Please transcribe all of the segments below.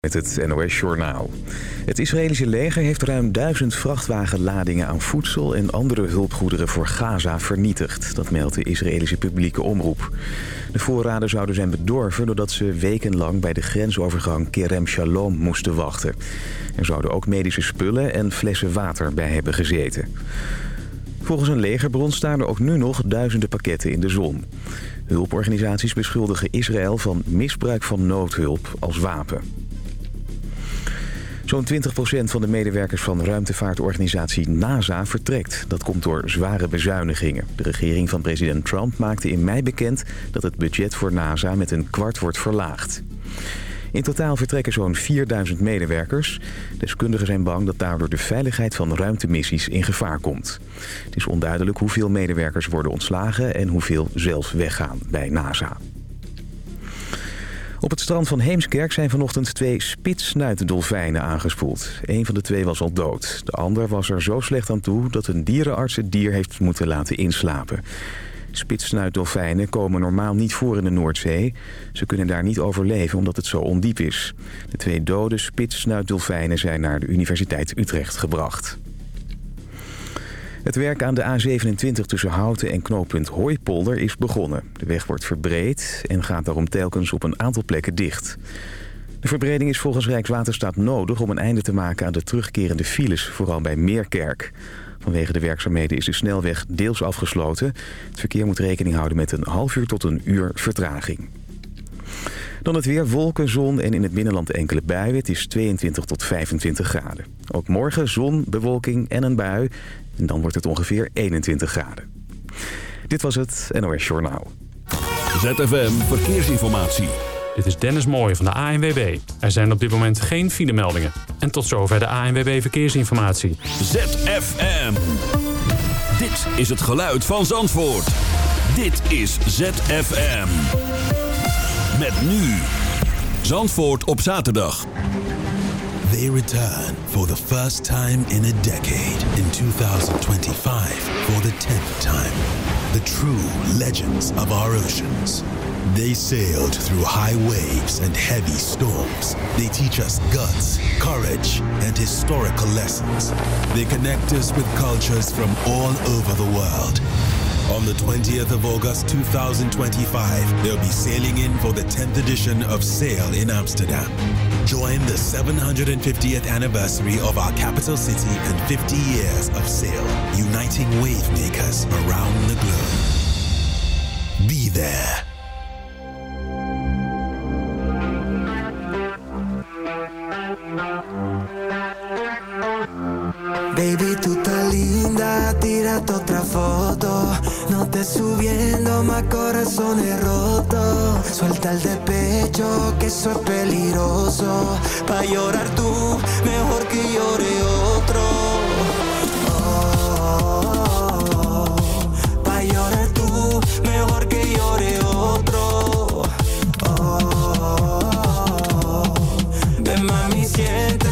Met het NOS Journaal. Het Israëlische leger heeft ruim duizend vrachtwagenladingen aan voedsel en andere hulpgoederen voor Gaza vernietigd. Dat meldt de Israëlische publieke omroep. De voorraden zouden zijn bedorven doordat ze wekenlang bij de grensovergang Kerem Shalom moesten wachten. Er zouden ook medische spullen en flessen water bij hebben gezeten. Volgens een legerbron staan er ook nu nog duizenden pakketten in de zon. Hulporganisaties beschuldigen Israël van misbruik van noodhulp als wapen. Zo'n 20% van de medewerkers van ruimtevaartorganisatie NASA vertrekt. Dat komt door zware bezuinigingen. De regering van president Trump maakte in mei bekend dat het budget voor NASA met een kwart wordt verlaagd. In totaal vertrekken zo'n 4000 medewerkers. Deskundigen zijn bang dat daardoor de veiligheid van ruimtemissies in gevaar komt. Het is onduidelijk hoeveel medewerkers worden ontslagen en hoeveel zelf weggaan bij NASA. Op het strand van Heemskerk zijn vanochtend twee spitsnuitdolfijnen aangespoeld. Een van de twee was al dood. De ander was er zo slecht aan toe dat een dierenarts het dier heeft moeten laten inslapen. Spitsnuitdolfijnen komen normaal niet voor in de Noordzee. Ze kunnen daar niet overleven omdat het zo ondiep is. De twee dode spitsnuitdolfijnen zijn naar de Universiteit Utrecht gebracht. Het werk aan de A27 tussen Houten en knooppunt Hooipolder is begonnen. De weg wordt verbreed en gaat daarom telkens op een aantal plekken dicht. De verbreding is volgens Rijkswaterstaat nodig om een einde te maken aan de terugkerende files, vooral bij Meerkerk. Vanwege de werkzaamheden is de snelweg deels afgesloten. Het verkeer moet rekening houden met een half uur tot een uur vertraging. Dan het weer, wolken, zon en in het binnenland enkele buien. Het is 22 tot 25 graden. Ook morgen zon, bewolking en een bui. En dan wordt het ongeveer 21 graden. Dit was het NOS Journaal. ZFM Verkeersinformatie. Dit is Dennis Mooij van de ANWB. Er zijn op dit moment geen filemeldingen. En tot zover de ANWB Verkeersinformatie. ZFM. Dit is het geluid van Zandvoort. Dit is ZFM. Met nu. Zandvoort op zaterdag. They return for the first time in a decade in 2025 for the 10th time. The true legends of our oceans. They sailed through high waves and heavy storms. They teach us guts, courage, and historical lessons. They connect us with cultures from all over the world. On the 20th of August 2025, they'll be sailing in for the 10th edition of Sail in Amsterdam. Join the 750th anniversary of our capital city and 50 years of sail, uniting wave makers around the globe. Be there. Baby, tú estás linda, tírate otra foto. No te subiendo, más corazones rotos. Suelta el de pecho, que eso es peligroso. Pa' llorar tú, mejor que llore otro. Oh, pa' llorar tú, mejor que llore otro. Oh, siente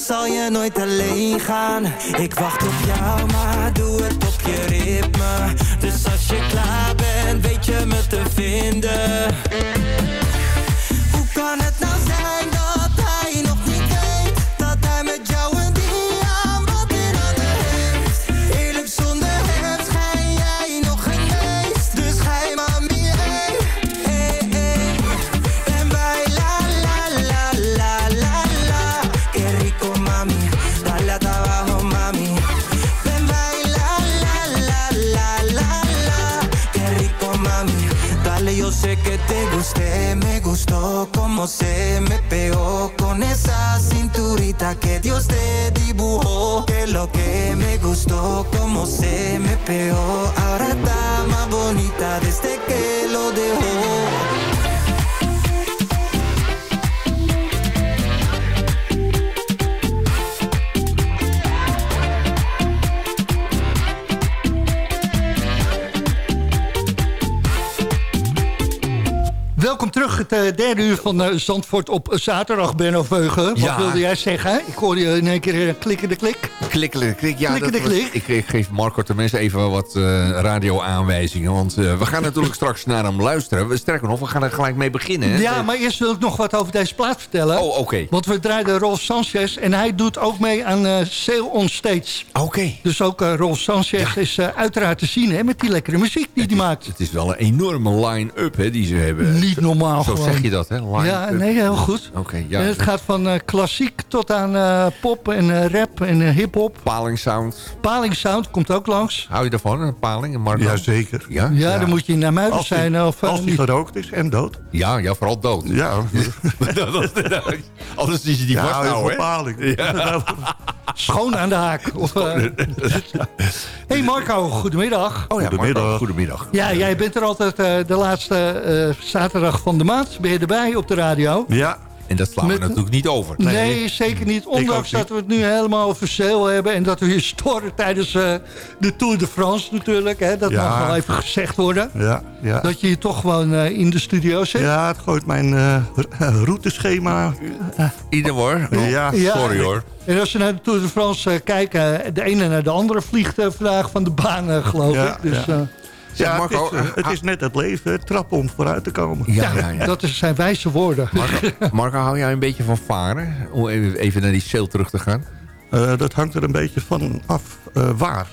zal je nooit alleen gaan. Ik wacht op jou maar doe het op je ritme. Dus Welkom terug, het eh, derde uur van eh, Zandvoort op zaterdag, Benno Veugen. Wat Ja. wilde jij zeggen? Ik hoorde je in één keer uh, klikken de klik. Klikkele klik. Ja, Klikkende dat was- klik. ik, ik geef Marco tenminste even wat eh radio-aanwijzingen. Want eh, we gaan natuurlijk straks naar hem luisteren. We- Sterker nog, we gaan er gelijk mee beginnen. hè. Ja, maar eerst wil ik nog wat over deze plaat vertellen. Oh, oké. Want we draaiden Rolf Sanchez en hij doet ook mee aan eh Sail on Stage. Oké. Dus ook eh, Rolf Sanchez is eh, uiteraard te zien hè, met die lekkere muziek die hij maakt. Het is wel een enorme line-up hè, die ze hebben. Niet normaal Zo gewoon. zeg je dat, hè? Ja, nee, heel goed. Oké, ja. Het gaat van eh, klassiek tot aan eh, pop en eh, rap en eh, hip-hop. Paling Sound. Paling Sound komt ook langs. Hou je daarvan, een paling? Marco? Jazeker. Ja? Ja, dan moet je naar Muiden Als die, zijn. Of, als die gerookt is en dood. Ja, ja, vooral dood. Ja, Anders is je die ja je vasthouden, hè? bepaling. Schoon aan de haak. Of, hey Marco, goedemiddag. Oh ja, Marco, Goedemiddag. goedemiddag. Ja, jij bent er altijd eh, de laatste eh, van de maand. Ben je erbij op de radio? Ja, En dat slaan we Met- natuurlijk niet over. Nee, zeker niet. Ondanks dat we het nu helemaal over sale hebben... en dat we hier storen tijdens eh, de Tour de France natuurlijk. Hè, dat Ja. mag wel even gezegd worden. ja, ja. Dat je hier toch gewoon eh, in de studio zit. Ja, het gooit mijn eh, r- routeschema. Ieder hoor. Ja. Ja. Sorry hoor. En als we naar de Tour de France kijken... de ene naar de andere vliegt vandaag van de baan, geloof Ja, ik. Dus, ja. Zeg, ja, Marco, het, is, eh, het is net het leven, het trap om vooruit te komen. Ja, ja, ja. dat is zijn wijze woorden. Marco, Marco, hou jij een beetje van varen? Om even, naar die sale terug te gaan. Eh, dat hangt er een beetje van af eh, waar.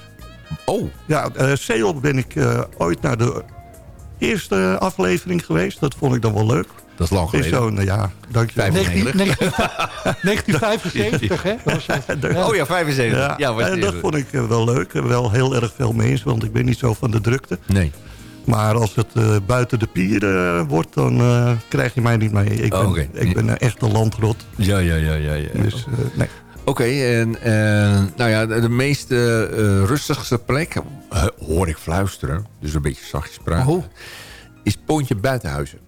Oh, Ja, eh Zeeland ben ik eh, ooit naar de eerste aflevering geweest. Dat vond ik dan wel leuk. Dat is lang Is geleden. zo'n, eh, ja, dankjewel. Vijf- 19, 1975, hè? Dat was het. Ja. Oh ja, 75. Ja, en is dat vond ik eh, wel leuk. Wel heel erg veel mensen, want ik ben niet zo van de drukte. Nee. Maar als het eh, buiten de pieren wordt, dan eh, krijg je mij niet mee. Ik ben, Oh, oké. ik ben een echte landrot. Ja, ja, ja, ja. ja. Dus eh, nee. Oké, en eh, nou ja, de, de meest eh, eh, rustigste plek, eh, hoor ik fluisteren, dus een beetje zachtjes praten, Oh. is Pontje Buitenhuizen.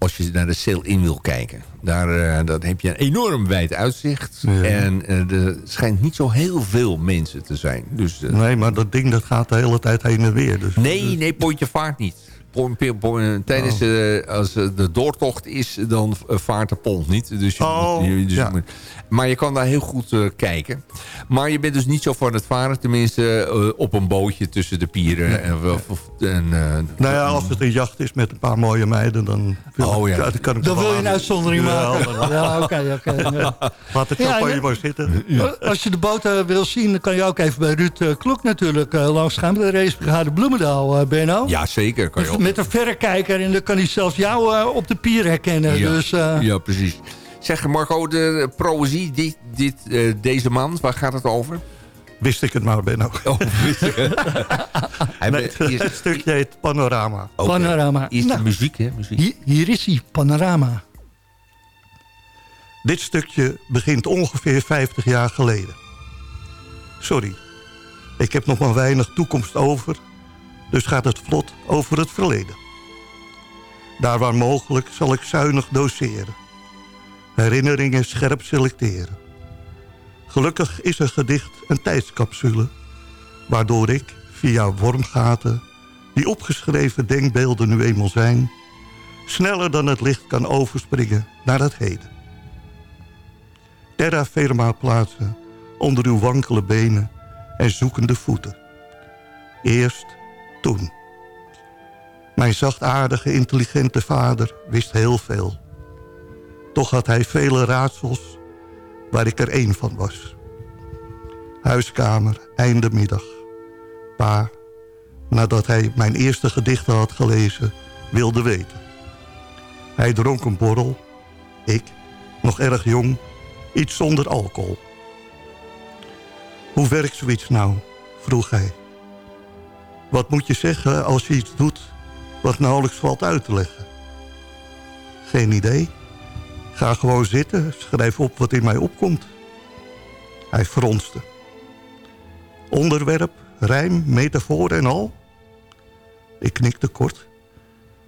Als je naar de sale in wil kijken. Daar, eh, dan heb je een enorm wijd uitzicht. Ja. En eh, er schijnt niet zo heel veel mensen te zijn. Dus, eh, nee, maar dat ding dat gaat de hele tijd heen en weer. Dus, nee, nee, Pontje vaart niet. Pon- tijdens eh, als eh, de doortocht is, dan eh, vaart de pont niet. Dus je Oh, moet, je- dus je ja. maar je kan daar heel goed eh, kijken. Maar je bent dus niet zo van het varen. Tenminste, eh, op een bootje tussen de pieren. En, of- of- en, eh, Nou ja, als het een jacht is met een paar mooie meiden, dan, wil Oh, ik- ja. dan kan ik Dan wil je een uitzondering maken. Ja, oké, oké. Laat het Ja, ja. maar zitten. Als je de boot eh, wil zien, dan kan je ook even bij Ruud eh, Klok natuurlijk eh, langs gaan. De racebrigade Bloemendaal, eh Benno. ja, zeker. Kan je ook. Met een verrekijker en dan kan hij zelfs jou eh, op de pier herkennen. Ja, Dus eh, ja, precies. Zeg Marco, de proëzie, dit, dit, eh, deze man, waar gaat het over? Wist ik het maar, Benno. Oh, wist je- Hij Nee, het, hier- het stukje heet Panorama. Panorama. Is de Nou. muziek, hè? Muziek. hier, hier is hij, Panorama. Dit stukje begint ongeveer 50 jaar geleden. Sorry, ik heb nog maar weinig toekomst over, dus gaat het vlot over het verleden. Daar waar mogelijk zal ik zuinig doseren. Herinneringen scherp selecteren. Gelukkig is een gedicht een tijdscapsule... waardoor ik, via wormgaten... die opgeschreven denkbeelden nu eenmaal zijn... sneller dan het licht kan overspringen naar het heden terra firma plaatsen onder uw wankele benen en zoekende voeten. Eerst toen. Mijn zachtaardige, intelligente vader wist heel veel. Toch had hij vele raadsels waar ik er één van was. Huiskamer, einde middag. Pa, nadat hij mijn eerste gedichten had gelezen, wilde weten. Hij dronk een borrel. Ik, nog erg jong, iets zonder alcohol. Hoe werkt zoiets nou? vroeg hij. Wat moet je zeggen als je iets doet wat nauwelijks valt uit te leggen? Geen idee. Ga gewoon zitten, schrijf op wat in mij opkomt. Hij fronste. Onderwerp, rijm, metafoor en al? Ik knikte kort.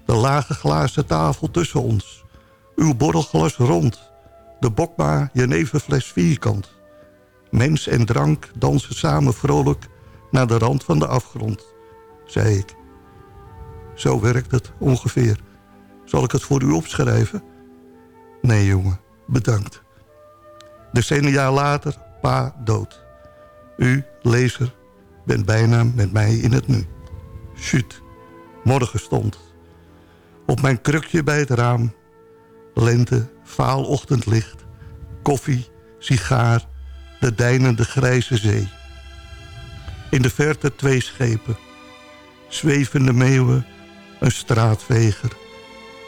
De lage glazen tafel tussen ons. Uw borrelglas rond. De bokma jeneverfles vierkant. Mens en drank dansen samen vrolijk naar de rand van de afgrond, zei ik. Zo werkt het ongeveer. Zal ik het voor u opschrijven? Nee, jongen, bedankt. Decennia later, pa dood. U, lezer, bent bijna met mij in het nu. Chut, morgen stond. Op mijn krukje bij het raam. Lente, vaal ochtendlicht. Koffie, sigaar, de deinende grijze zee. In de verte twee schepen. Zwevende meeuwen, een straatveger.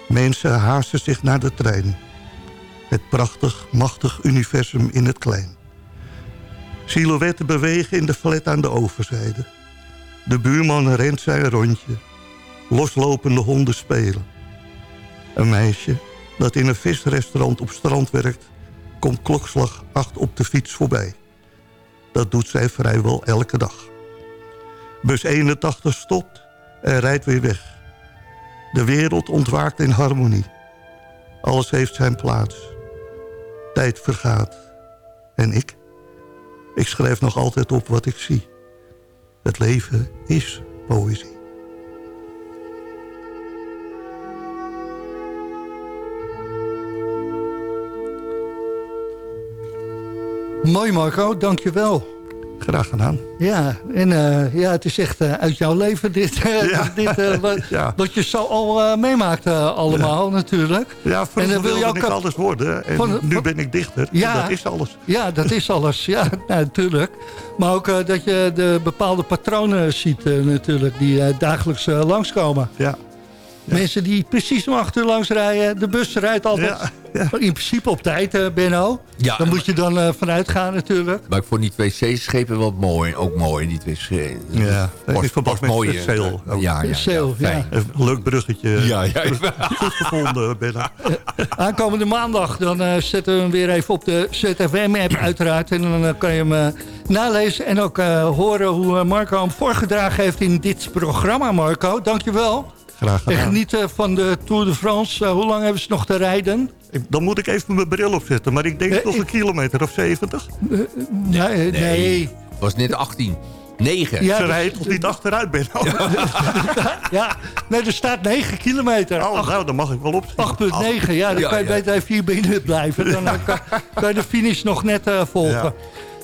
Mensen haasten zich naar de trein. Het prachtig, machtig universum in het klein. Silhouetten bewegen in de flat aan de overzijde. De buurman rent zijn rondje. Loslopende honden spelen. Een meisje dat in een visrestaurant op strand werkt... komt klokslag acht op de fiets voorbij. Dat doet zij vrijwel elke dag. Bus 81 stopt en rijdt weer weg. De wereld ontwaakt in harmonie. Alles heeft zijn plaats. Tijd vergaat. En ik? Ik schrijf nog altijd op wat ik zie. Het leven is poëzie. Mooi Marco, dankjewel. Graag gedaan. Ja, en eh, ja, het is echt eh, uit jouw leven dit, Ja. dit eh, wat, Ja. wat je zo al meemaakt allemaal natuurlijk. Ja, En dan wil je ook ik alles worden. En Van- nu ben ik dichter. Ja. Dat is alles. Ja, dat is alles. Ja, natuurlijk. Maar ook dat je de bepaalde patronen ziet natuurlijk die dagelijks langskomen. Ja. Mensen die precies om acht uur langs rijden. De bus rijdt altijd Ja, ja. in principe op tijd, eh, Benno. Ja, Daar moet je dan eh, vanuit gaan natuurlijk. Maar ik vond die twee C-schepen wel mooi. Ook mooi, die twee schepen. Ja, Past- in verband met mooi, het zeil ook. Ja, ja, Zeil, ja. Een leuk bruggetje. Ja, ja. Goed gevonden, Benno. Aankomende maandag dan eh, zetten we hem weer even op de ZFM-app uiteraard. En dan kan je hem nalezen en ook horen hoe Marco hem voorgedragen heeft in dit programma, Marco. Dankjewel. Graag En genieten van de Tour de France. Eh, hoe lang hebben ze nog te rijden? Dan moet ik even mijn bril opzetten. Maar ik denk Eh, nog ik- een kilometer of 70. Nee, nee. nee. Het was net 18. 9. Ja, Ze dus- rijdt toch niet achteruit, Benno? ja, nee, er staat 9 kilometer. Oh, nou, dan mag ik wel opschieten. 8,9. Ja, dan Ja, kan je ja. beter even hier binnen blijven. Dan eh, kan, kan je de finish nog net eh, volgen.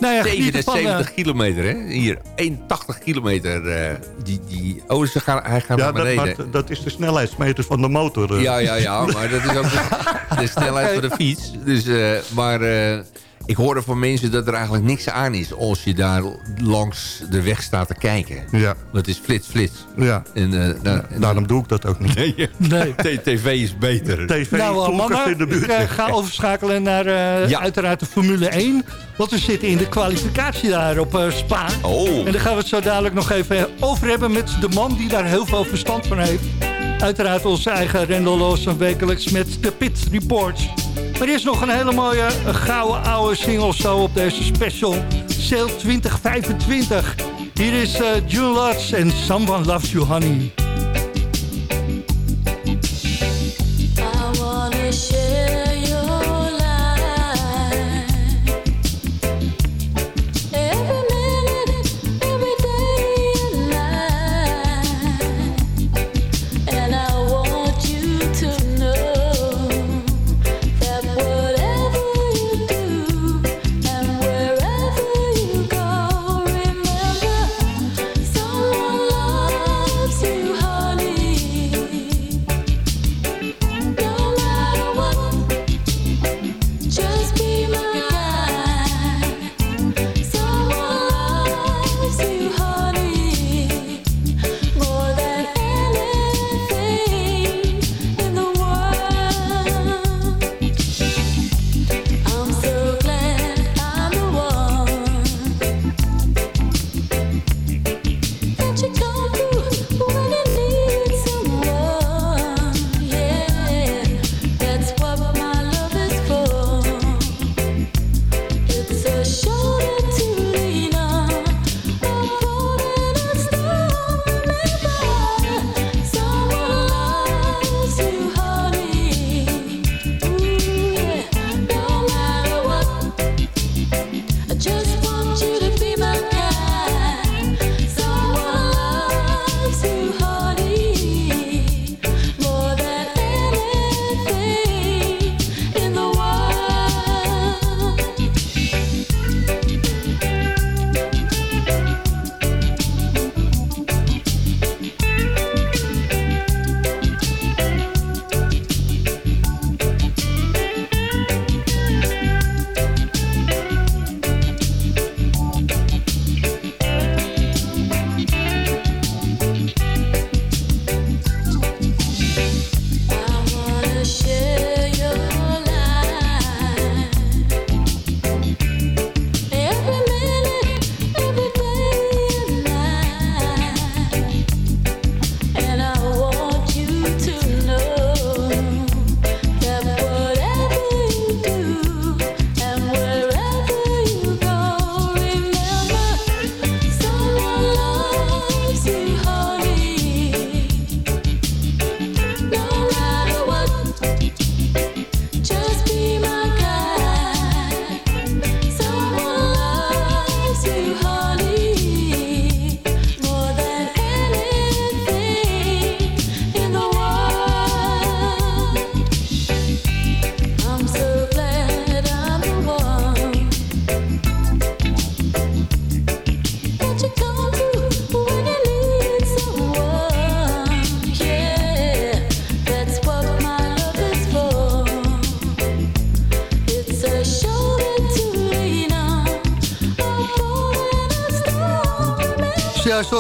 Nou ja, genieten van... eh, 77 kilometer, hè? Hier, 81 kilometer. eh, die, die, oh, ze gaan, hij gaat Ja, naar dat, beneden. maar dat is de snelheidsmeter van de motor. eh. Ja, ja, ja, maar dat is ook de, de snelheid van de fiets. Dus, eh, maar eh, ik hoorde van mensen dat er eigenlijk niks aan is... als je daar langs de weg staat te kijken. Ja, Dat is flits, flits. ja. En, eh, nou, en- Daarom doe ik dat ook niet. Nee, Nee. T- TV is beter. TV, Nou, tonkers mannen, in de ik buurt. eh, ga overschakelen naar eh, Ja. uiteraard de Formule 1. Want we zitten in de kwalificatie daar op eh, Spa. Oh. En daar gaan we het zo dadelijk nog even over hebben met de man die daar heel veel verstand van heeft. Uiteraard onze eigen Rendel Lawson wekelijks met de Pit Reports. Maar er is nog een hele mooie een gouden oude single zo op deze special. Sale 2025. Hier is eh June en Someone Loves You Honey.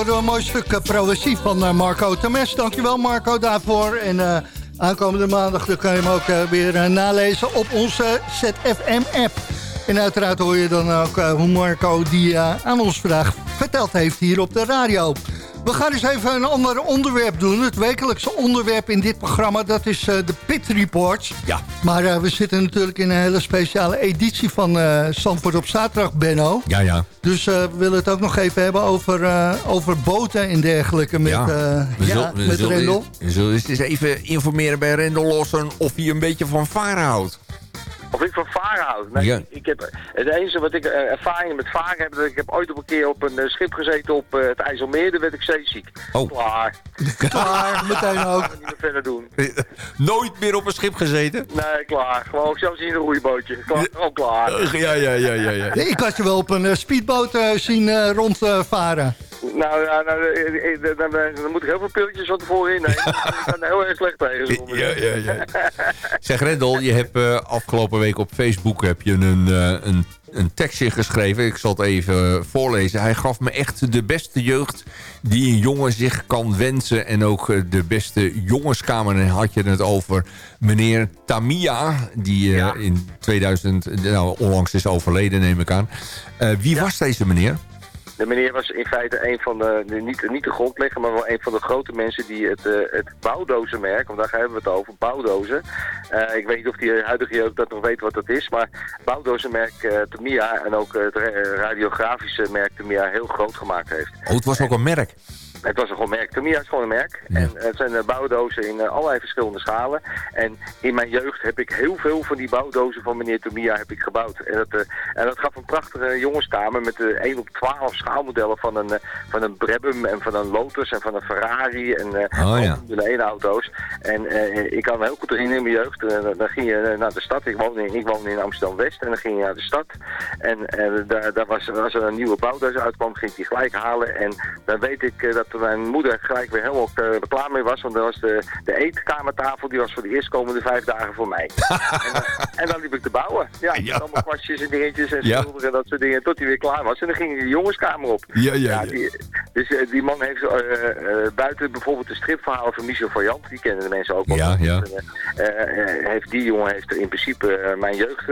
Een mooi stuk eh, progressief van eh, Marco Temes. Dankjewel Marco daarvoor. En eh, aankomende maandag dan kan je hem ook weer nalezen op onze ZFM-app. En uiteraard hoor je dan ook hoe Marco die aan ons vandaag verteld heeft hier op de radio. We gaan eens even een ander onderwerp doen. Het wekelijkse onderwerp in dit programma, dat is eh, de Pit Reports. Ja. Maar eh, we zitten natuurlijk in een hele speciale editie van Zandvoort op zaterdag, Benno. Ja, ja. Dus we willen het ook nog even hebben over, over boten en dergelijke met, ja. we ja, zullen, we met zullen- Rendel. We zullen eens even informeren bij Rendel Lawson of hij een beetje van varen houdt. Of ik van varen houd. Nee, Ja. ik heb, het enige wat ik eh, ervaring met varen heb, dat ik heb ooit op een keer op een eh, schip gezeten op eh, het IJsselmeer, daar werd ik zeeziek. Oh. Klaar. Klaar, meteen ook. Niet meer verder doen. Nooit meer op een schip gezeten? Nee, klaar. Gewoon zelfs in een roeibootje. Klaar. Gewoon klaar. Ja, ja, ja, ja, ja. ik had je wel op een speedboot eh, zien eh, rondvaren. Nou, ja, nou eh, eh, dan, dan, dan moet ik heel veel pilletjes van tevoren innemen. ik ben er heel erg slecht tegen. Ja, ja, ja. Zeg Rendel, je hebt eh, afgelopen week op Facebook heb je een, eh, een, een tekstje geschreven. Ik zal het even voorlezen. Hij gaf me echt de beste jeugd die een jongen zich kan wensen. En ook eh, de beste jongenskamer. En dan had je het over meneer Tamia. Die eh, Ja. in 2000 nou, onlangs is overleden, neem ik aan. Eh, wie was deze meneer? De meneer was in feite een van de, niet, niet de grondlegger, maar wel een van de grote mensen die het, eh, het bouwdozenmerk, want daar hebben we het over, bouwdozen. Eh, ik weet niet of die huidige jeugd dat nog weet wat dat is, maar bouwdozenmerk Tamiya en ook het ra- radiografische merk Tamiya heel groot gemaakt heeft. Oh, het was ook een merk. Het was een gewoon merk. Tamiya is gewoon een merk. Ja. En het zijn eh, bouwdozen in eh, allerlei verschillende schalen. En in mijn jeugd heb ik heel veel van die bouwdozen van meneer Tamiya heb ik gebouwd. En dat, eh, en dat gaf een prachtige jongenskamer met de 1 op 12 schaalmodellen van een, van een Brabham en van een Lotus en van een Ferrari en Oh, ja. 1 auto's. En ik kan me heel goed herinneren in mijn jeugd. dan ging je naar de stad. Ik woonde in, ik woonde in Amsterdam-West en dan ging je naar de stad. En daar, daar was, als er een nieuwe bouwdoos uitkwam, ging ik die gelijk halen. En dan weet ik eh, dat mijn moeder gelijk weer helemaal eh, klaar mee was. Want dan was de, de eetkamertafel, die was voor de eerstkomende vijf dagen voor mij. en, dan, en dan liep ik te bouwen. Ja, Ja. met allemaal kwastjes en dingetjes en Ja. schilderen en dat soort dingen. Tot hij weer klaar was. En dan ging ik de jongenskamer op. Ja, ja, ja. die, dus eh, die man heeft eh, buiten bijvoorbeeld de stripverhalen van Michel Variant, die kennen de mensen ook wel. Ja, ja. Heeft die jongen heeft in principe mijn jeugd,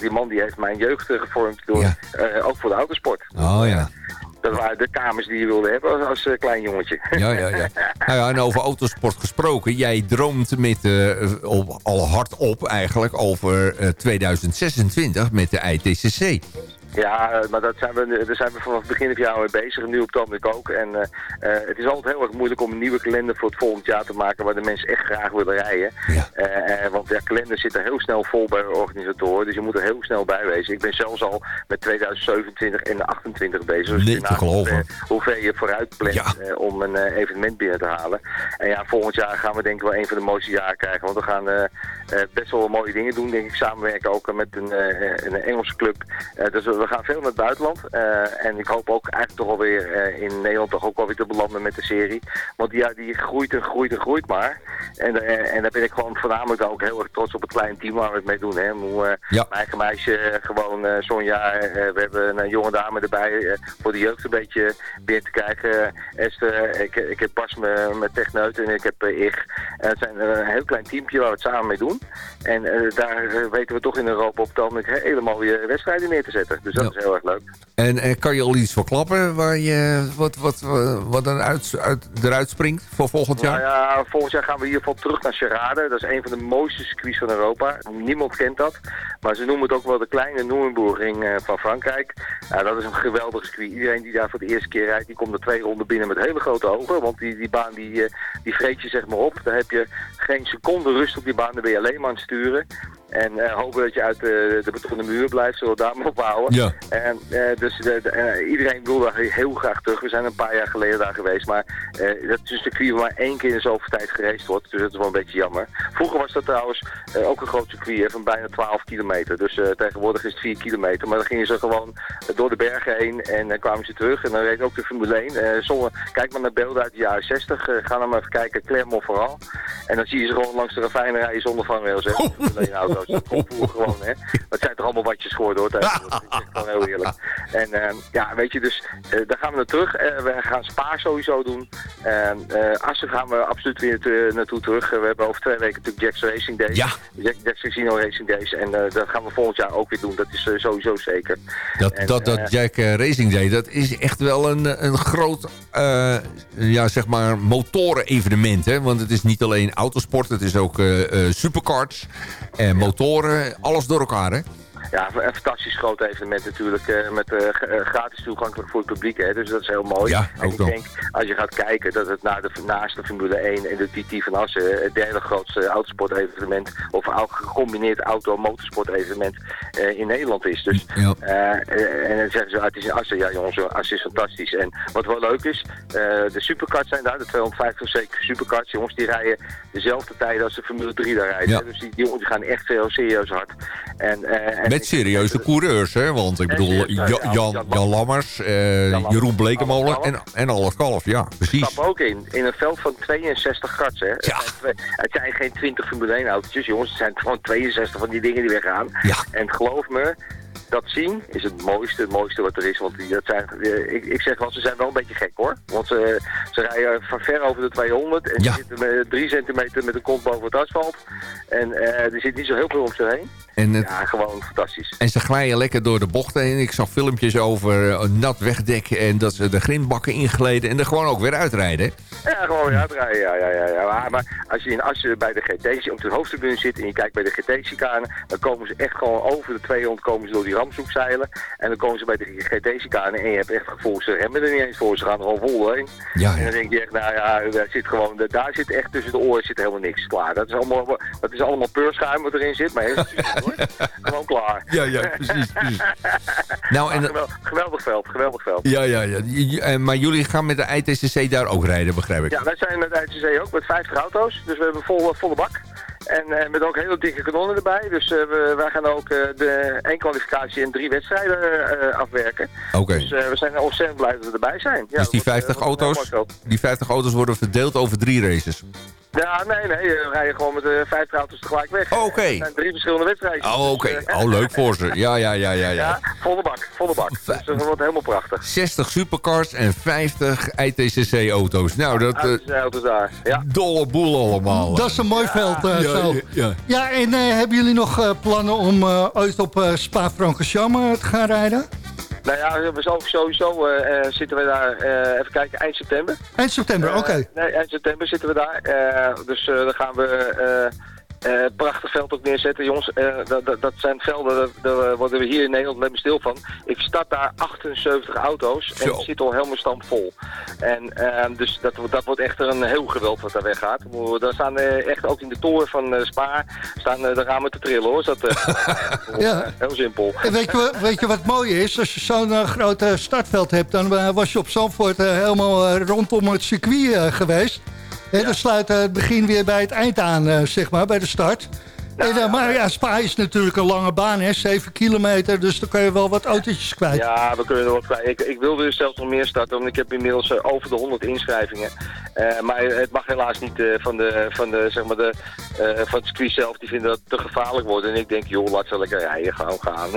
die man die heeft mijn jeugd gevormd door, Ja. ook voor de autosport. Oh ja. Dat waren de kamers die je wilde hebben als, als eh, klein jongetje. Ja, ja, ja. Nou ja, en over autosport gesproken. Jij droomt met, eh, op, al hardop eigenlijk over eh, 2026 met de ITCC. Ja, eh, maar dat zijn we, daar zijn we vanaf begin van het jaar mee bezig. Nu op het ogenblik ook. En eh, eh, het is altijd heel erg moeilijk om een nieuwe kalender voor het volgend jaar te maken... waar de mensen echt graag willen rijden. Ja. Want ja, kalenders zitten heel snel vol bij de organisatoren. Dus je moet er heel snel bij wezen. Ik ben zelfs al met 2027 en 28 bezig. Dus nagaat geloven. hoe ver- je vooruit plant Ja. om een evenement binnen te halen. En ja, volgend jaar gaan we denk ik wel een van de mooiste jaren krijgen. Want we gaan best wel mooie dingen doen. Denk ik samenwerken ook met een, een Engelse club. Eh, dus we gaan veel naar het buitenland. Eh, en ik hoop ook eigenlijk toch alweer eh in Nederland toch ook wel weer te belanden met de serie. Want die, ja, die groeit en groeit en groeit maar. En, eh, en daar ben ik gewoon voornamelijk dan ook heel erg trots op het kleine team waar we het mee doen. Hè. Ja. Mijn eigen meisje gewoon zo'n jaar. we hebben een jonge dame erbij voor de jeugd een beetje binnen te krijgen. Eh, Esther, ik, ik heb Bas me- met Techneut en ik heb Ik. En het zijn een heel klein teampje waar we het samen mee doen. En daar weten we toch in Europa op het ogenblik hele mooie wedstrijden neer te zetten. Dus dat Ja. is heel erg leuk. En eh, kan je al iets verklappen waar je, wat, wat, wat, wat er uit, uit, eruit springt voor volgend jaar? Nou ja, volgend jaar gaan we in ieder geval terug naar Charade. Dat is een van de mooiste circuits van Europa. Niemand kent dat. Maar ze noemen het ook wel de kleine Nürburgring eh, van Frankrijk. Nou, dat is een geweldig circuit. Iedereen die daar voor de eerste keer rijdt, die komt er twee ronden binnen met hele grote ogen. Want die, die baan die, eh, die vreet je zeg maar op. Daar heb je geen seconde rust op die baan. Dan ben je alleen maar aan het sturen. En eh, hopen dat je uit de, de betonnen muur blijft, zullen we daar maar op houden. Ja. En, eh, dus de, de- eh, iedereen wil daar heel graag terug. We zijn een paar jaar geleden daar geweest. Maar eh, dat is een circuit waar maar één keer in zoveel tijd geraced wordt. Dus dat is wel een beetje jammer. Vroeger was dat trouwens eh, ook een groot circuit van bijna 12 kilometer. Dus eh, tegenwoordig is het 4 kilometer. Maar dan gingen ze gewoon eh, door de bergen heen en dan kwamen ze terug. En dan reed ook de Formule 1. Eh, sommige, kijk maar naar beelden uit de jaren 60. Eh, ga dan maar even kijken, Clermont vooral. En dan zie je ze gewoon langs de ravijnen rijden zonder vangrails. hè, Formule 1 auto's. auto's. Dat komt vroeger gewoon, hè. Dat zijn toch allemaal watjes geworden, hoor. Dat is gewoon heel eerlijk. En ehm, ja, weet je, dus eh, daar gaan we naar terug. Eh, we gaan Spa sowieso doen. En eh Assen gaan we absoluut weer naartoe terug. We hebben over twee weken natuurlijk Jack's Racing Days. Ja. Jack, Jack's Casino Racing Days. En dat gaan we volgend jaar ook weer doen. Dat is sowieso zeker. Dat, En, dat, dat Jack Racing Day, dat is echt wel een, een groot ja, zeg maar motoren-evenement. Hè? Want het is niet alleen autosport, het is ook supercars en motoren. Alles door elkaar, hè? Ja, een fantastisch groot evenement natuurlijk. eh, met eh, eh, gratis toegankelijk voor het publiek. Hè, dus dat is heel mooi. Ja, en ook ik denk, als je gaat kijken, dat het na de, naast de Formule 1 en de TT van Assen... het derde grootste autosport-evenement... of gecombineerd auto-motorsport-evenement eh, in Nederland is. Dus, Ja. en dan zeggen ze, ah, het is in Assen. Ja jongens, Assen is fantastisch. En wat wel leuk is, de supercars zijn daar. De 250 zeker supercars. Jongens, die rijden dezelfde tijden als de Formule 3 daar rijden. Ja. Dus die, die jongens gaan echt heel serieus hard. En, en Met serieuze coureurs, hè? Want ik bedoel, Jan, Jan Jan Lammers, eh, Jeroen Blekemolen en, en Alles Kalf. Ja, precies. stap ook in. In een veld van 62 karts, hè. Het, Ja. zijn twee- het zijn geen 20 Formule 1 autootjes, jongens. Het zijn gewoon 62 van die dingen die weggaan. Ja. En geloof me, dat zien is het mooiste, het mooiste wat er is. Want die, dat zijn, eh, ik, ik zeg wel, ze zijn wel een beetje gek hoor. Want ze, ze rijden van ver over de 200 en Ja. ze zitten met 3 centimeter met de kont boven het asfalt. En eh, er zit niet zo heel veel om ze heen. En, het, Ja, gewoon fantastisch. en ze glijden lekker door de bochten heen. Ik zag filmpjes over eh, een nat wegdek en dat ze de grindbakken ingleden en er gewoon ook weer uitrijden. Ja, gewoon weer uitrijden. Ja, ja, ja, ja. Maar, als je in Assen bij de GT op de hoofdtribune zit en je kijkt bij de GT-chicanen, dan komen ze echt gewoon over de 200 komen ze door die ramzoekzeilen. En dan komen ze bij de GT-chicanen en je hebt echt het gevoel, ze remmen er niet eens voor. Ze gaan er gewoon vol doorheen. Ja, En ja. dan denk je echt, nou ja, daar zit gewoon, daar zit echt tussen de oren zit helemaal niks klaar. Dat is allemaal, dat is allemaal peurschuim wat erin zit, maar hoor. Gewoon klaar. Ja, ja, precies, precies. Nou, en, geweldig, geweldig veld, geweldig veld. ja, ja, ja. Eh, Maar jullie gaan met de ITCC daar ook rijden, begrijp ik. Ja, wij zijn met ICC ook met 50 auto's, dus we hebben vol, volle bak. En eh, met ook hele dikke kanonnen erbij. Dus eh, we, wij gaan ook de één kwalificatie en drie wedstrijden afwerken. Oké. Dus we zijn ontzettend blij dat we erbij zijn. Ja, Dus die dat wordt, 50 eh, wordt een heel auto's, die 50 auto's worden verdeeld over drie races. Ja, nee, nee. We rijden gewoon met de 50 auto's tegelijk weg. Oké. Het zijn drie verschillende wedstrijden. Oh, oké. Dus, eh, Oh, leuk voor ze. Ja, ja, ja, ja, Ja, ja. volle bak, volle bak. Dus dat wordt helemaal prachtig. 60 supercars en 50 ITCC-auto's. Nou, dat... eh, Auto's, auto's daar. Ja. dolle boel allemaal. Dat is een mooi veld eh, ja, zo. ja, ja. Ja, en eh, hebben jullie nog eh, plannen om eh, ooit op eh, Spa-Francorchamps te gaan rijden? Nou ja, we sowieso eh, eh, zitten we daar, eh, even kijken, eind september. Eind september, oké. Nee, eind september zitten we daar. Dus dan gaan we eh prachtig veld ook neerzetten. Jongens, eh, dat, dat, dat zijn velden, daar- worden we hier in Nederland alleen stil van. Ik start daar 78 auto's en Zo. het zit al helemaal stampvol. En eh, dus dat, wordt- dat wordt echt een heel geweld wat daar weggaat. Daar staan eh, echt ook in de toren van eh, Spa staan de ramen te trillen hoor. Dus dat, eh, Ja. heel simpel. En weet je, weet je wat mooi is? Als je zo'n groot startveld hebt, dan was je op Zandvoort helemaal rondom het circuit geweest. En dan sluit het begin weer bij het eind aan, eh, zeg maar, bij de start. En, eh, maar ja, Spa is natuurlijk een lange baan, hè, 7 kilometer, dus dan kun je wel wat autootjes kwijt. Ja, we kunnen er wat kwijt. Ik, ik wilde dus zelfs nog meer starten, want ik heb inmiddels eh, over de 100 inschrijvingen. Eh, maar het mag helaas niet eh, van, de, van, de, zeg maar de, eh, van het circuit zelf. Die vinden dat het te gevaarlijk wordt. En ik denk, joh, laat ze lekker rijden, gewoon gaan.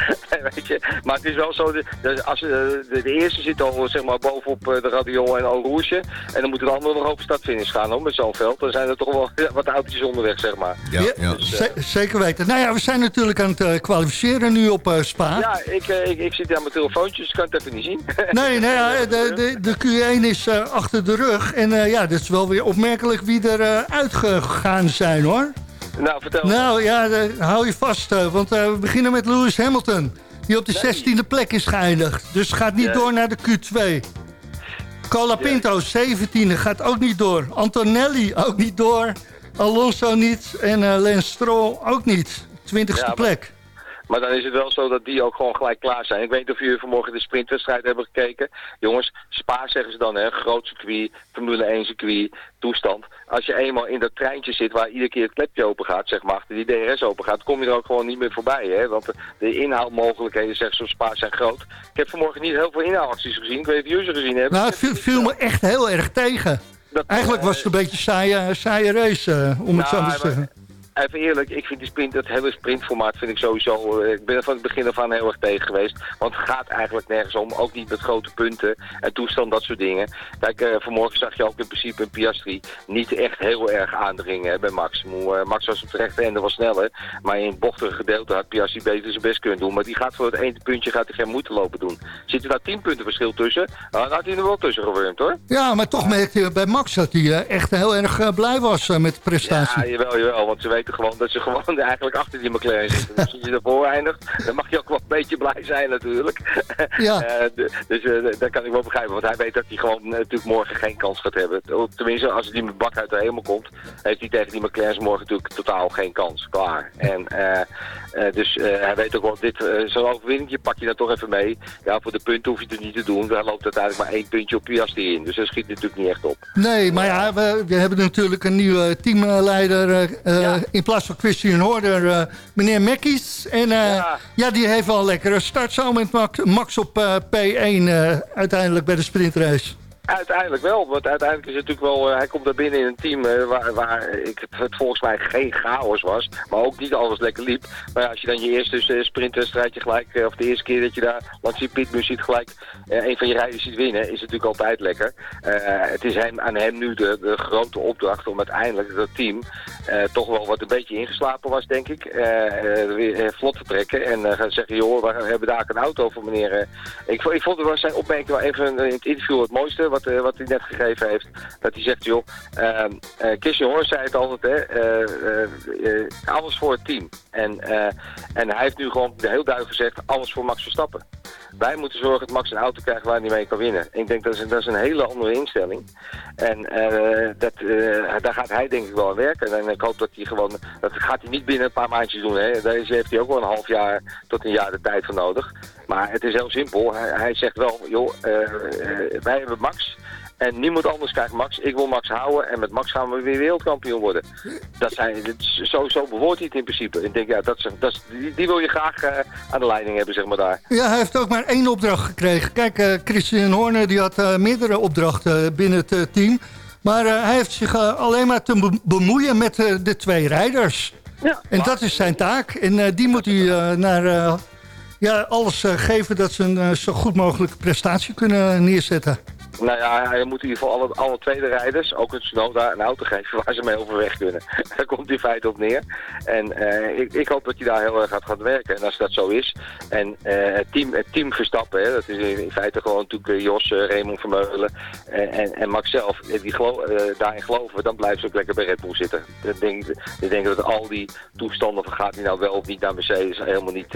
Weet je? Maar het is wel zo, de, als, de, de eerste zit al zeg maar, bovenop de radio en Eau Rouge. En dan moeten de anderen nog over start-finish gaan hoor, met zo'n veld. Dan zijn er toch wel wat autootjes onderweg, zeg maar. Ja, Ja, ja. ze- zeker weten. Nou ja, we zijn natuurlijk aan het eh, kwalificeren nu op eh, Spa. Ja, ik, eh, ik, ik zit aan mijn telefoontje, dus ik kan het even niet zien. Nee, nee ja, de, de, de Q1 is eh, achter de rug. En eh, ja, dat is wel weer opmerkelijk wie er eh, uitgegaan zijn, hoor. nou, vertel. Nou ja, eh, hou je vast, eh, want eh, we beginnen met Lewis Hamilton. Die op de 16e plek is geëindigd. Dus gaat niet Ja. door naar de Q2. Colapinto, 17e, gaat ook niet door. Antonelli ook niet door. Alonso niet. En eh Lance Stroll ook niet. 20e Ja, plek. Maar dan is het wel zo dat die ook gewoon gelijk klaar zijn. Ik weet niet of jullie vanmorgen de sprintwedstrijd hebben gekeken. Jongens, Spa zeggen ze dan, hè. Groot circuit, Formule 1 circuit, toestand. Als je eenmaal in dat treintje zit waar iedere keer het klepje open gaat, zeg maar, achter die DRS open gaat, kom je er ook gewoon niet meer voorbij, hè. Want de, de inhaalmogelijkheden, zeggen ze, op Spa zijn groot. Ik heb vanmorgen niet heel veel inhaalacties gezien. Ik weet niet of jullie ze gezien hebben. Nou, het viel, viel me echt heel erg tegen. Dat, Eigenlijk eh, was het een beetje een saaie, saaie race, eh, om het zo Nou, maar te zeggen. Even eerlijk, ik vind die sprint, het hele sprintformaat vind ik sowieso, eh, ik ben er van het begin af aan heel erg tegen geweest. Want het gaat eigenlijk nergens om, ook niet met grote punten en toestand, dat soort dingen. Kijk, eh, vanmorgen zag je ook in principe een Piastri niet echt heel erg aandringen hè, bij Max. Eh, Max was op de rechte ende was sneller, maar in het bochtige gedeelte had Piastri beter zijn best kunnen doen. Maar die gaat voor het ene puntje gaat hij geen moeite lopen doen. Zit er daar 10 punten verschil tussen, nou, dan had hij er wel tussen gewurmd hoor. Ja, maar toch merkte je bij Max dat hij echt heel erg blij was met de prestatie. Ja, jawel, jawel. Want ze weten gewoon dat ze gewoon eigenlijk achter die McLaren zitten. Dus als je ervoor eindigt, dan mag je ook wel een beetje blij zijn natuurlijk. Ja. Eh, dus eh, dat kan ik wel begrijpen. Want hij weet dat hij gewoon eh, natuurlijk morgen geen kans gaat hebben. Tenminste, als die met bak uit de hemel komt, heeft hij tegen die McLaren's morgen natuurlijk totaal geen kans. Klaar. En eh, dus eh, hij weet ook wel, dit, eh, zo'n overwinningje pak je dan toch even mee. Ja, voor de punten hoef je het niet te doen. Daar loopt uiteindelijk maar één puntje op Piastri in. Dus dat schiet natuurlijk niet echt op. Nee, maar ja, we, we hebben natuurlijk een nieuwe teamleider in plaats van Christian Horner, eh, meneer Mekkies. En ja. Ja. die heeft wel een lekkere start zo met Max, Max op eh, P1 eh, uiteindelijk bij de sprintrace. Uiteindelijk wel, want uiteindelijk is het natuurlijk wel, eh, hij komt daar binnen in een team eh, waar, waar ik, het volgens mij geen chaos was, maar ook niet alles lekker liep. Maar als je dan je eerste eh, sprintwedstrijdje gelijk, of de eerste keer dat je daar langs die pitmuur ziet gelijk een van je rijders ziet winnen, is het natuurlijk altijd lekker. Het is hem, aan hem nu de, grote opdracht om uiteindelijk dat team toch wel wat een beetje ingeslapen was, denk ik, weer vlot te trekken en gaan zeggen, joh, we hebben daar een auto voor meneer. ik, ik vond was zijn opmerking wel even in het interview het mooiste, wat, eh, wat hij net gegeven heeft. Dat hij zegt, joh, Christian Horner zei het altijd, hè, eh, alles voor het team. En, en hij heeft nu gewoon heel duidelijk gezegd, alles voor Max Verstappen. Wij moeten zorgen dat Max een auto krijgt waar hij mee kan winnen. Ik denk dat is, dat is een hele andere instelling. En eh, dat, eh, daar gaat hij denk ik wel aan werken. En ik hoop dat hij gewoon, dat gaat hij niet binnen een paar maandjes doen. Hè. Deze heeft hij ook wel een half jaar tot een jaar de tijd voor nodig. Maar het is heel simpel. Hij, hij zegt wel, joh, eh, wij hebben Max. En niemand anders krijgt Max. Ik wil Max houden en met Max gaan we weer wereldkampioen worden. Dat zijn, is- zo, zo behoort hij het in principe. Ik denk, ja, dat is, dat is, die, die wil je graag eh, aan de leiding hebben, zeg maar daar. Ja, hij heeft ook maar één opdracht gekregen. Kijk, eh, Christian Horner die had eh, meerdere opdrachten binnen het eh, team. Maar eh, hij heeft zich alleen maar te be- bemoeien met de twee rijders. Ja, En dat is zijn taak. En eh, die moet hij naar eh, ja, alles geven dat ze een zo goed mogelijke prestatie kunnen neerzetten. Nou ja, hij moet in ieder geval alle, tweede rijders, ook het Snowda, een auto geven waar ze mee overweg kunnen. Daar komt in feite op neer. En eh, ik, ik hoop dat hij daar heel erg gaat werken. En als dat zo is, en eh, het, team, team Verstappen, dat is in, feite gewoon natuurlijk eh, Jos, eh, Raymond Vermeulen en, en Max zelf, die daarin geloven, dan blijven ze ook lekker bij Red Bull zitten. Ik denk, ik denk dat al die toestanden van gaat hij nou wel of niet naar Mercedes helemaal niet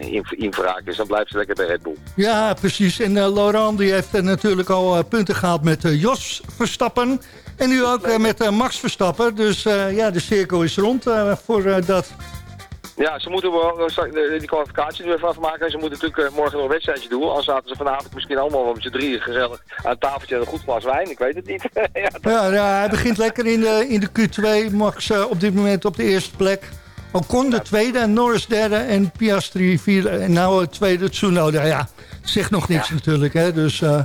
in, in vraag is, dan blijven ze lekker bij Red Bull. Ja, precies. En Laurent die heeft eh, natuurlijk al eh, punten gehaald met eh, Jos Verstappen. En nu ook eh, met Max Verstappen. Dus ja, de cirkel is rond voor dat. Ja, ze moeten wel die kwalificatie er even afmaken. En ze moeten natuurlijk morgen nog een wedstrijdje doen. Al zaten ze vanavond misschien allemaal met z'n drieën gezellig aan tafeltje en een goed glas wijn. Ik weet het niet. ja, dat- Ja, ja, hij begint lekker in de, in de Q2. Max op dit moment op de eerste plek. Ocon de tweede, en Norris derde en Piastri vierde. En nou het tweede Tsunoda. Ja, zegt nog niks natuurlijk. Hè, dus eh,